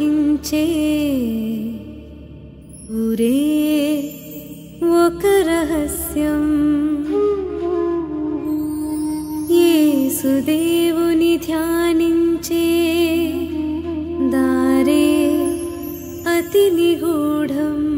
उरेकरहस्यम् ये सुदेवुनिध्यानिञ्चे दारे अतिनिगूढम्।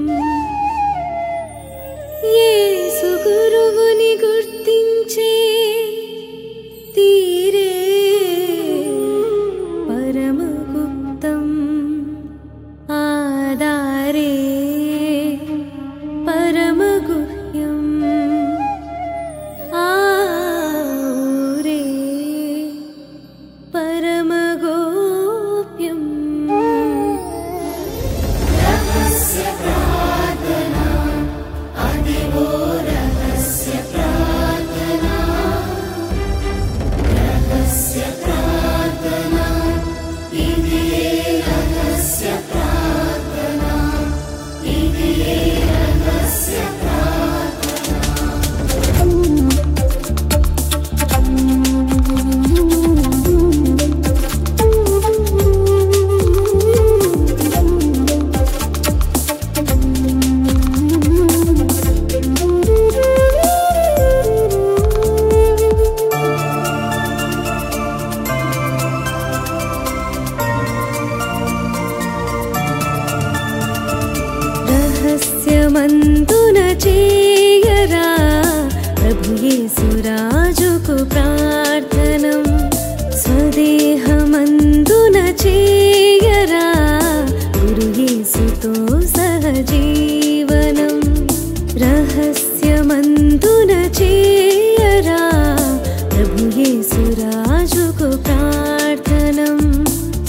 रहस्य मन्तु चेयरा प्रभुये सुराजुकुप्रार्थनं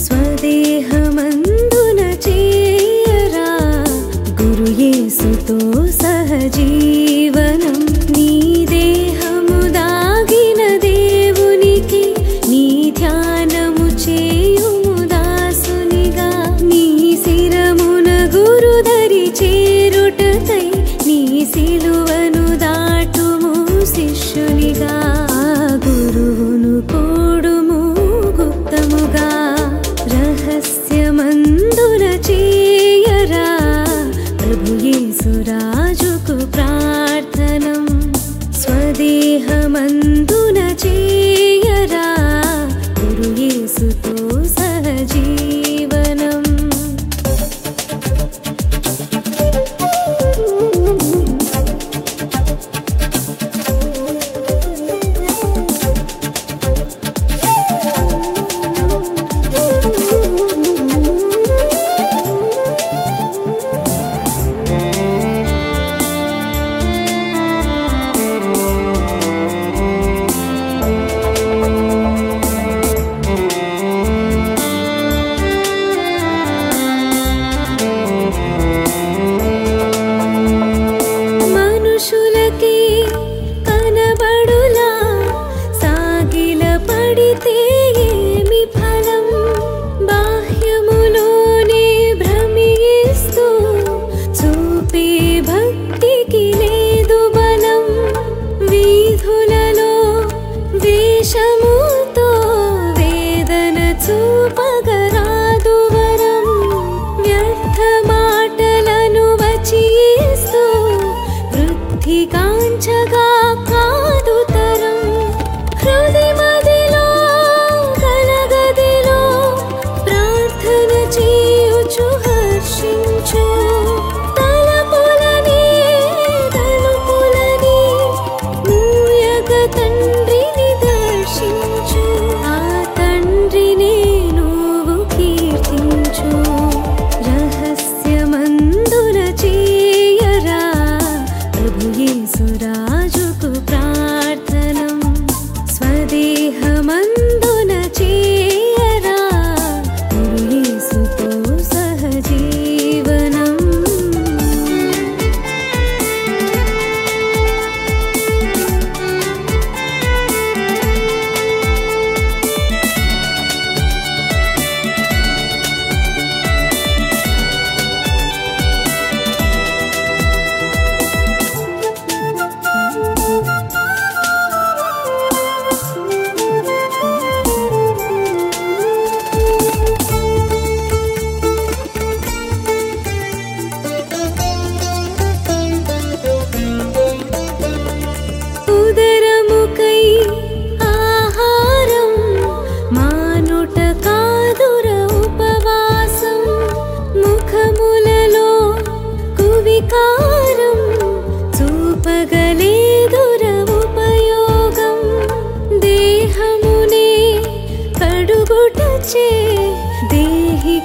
प्रार्थनं न चेयरा गुरुये सुतो सहजी படி தீயே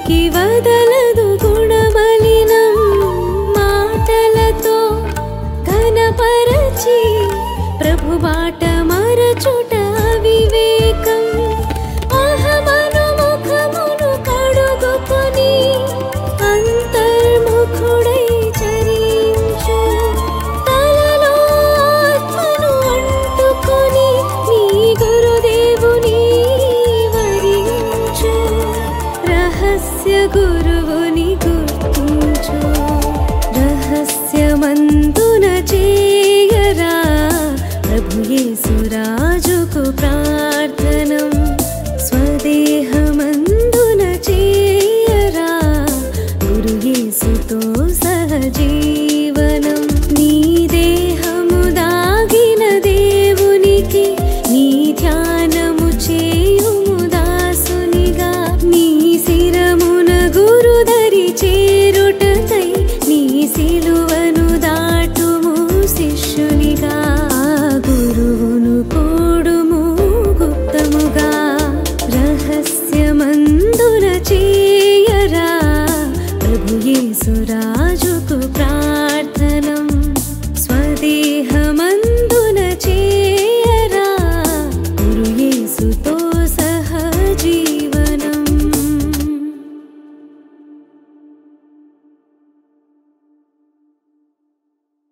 किवद Venom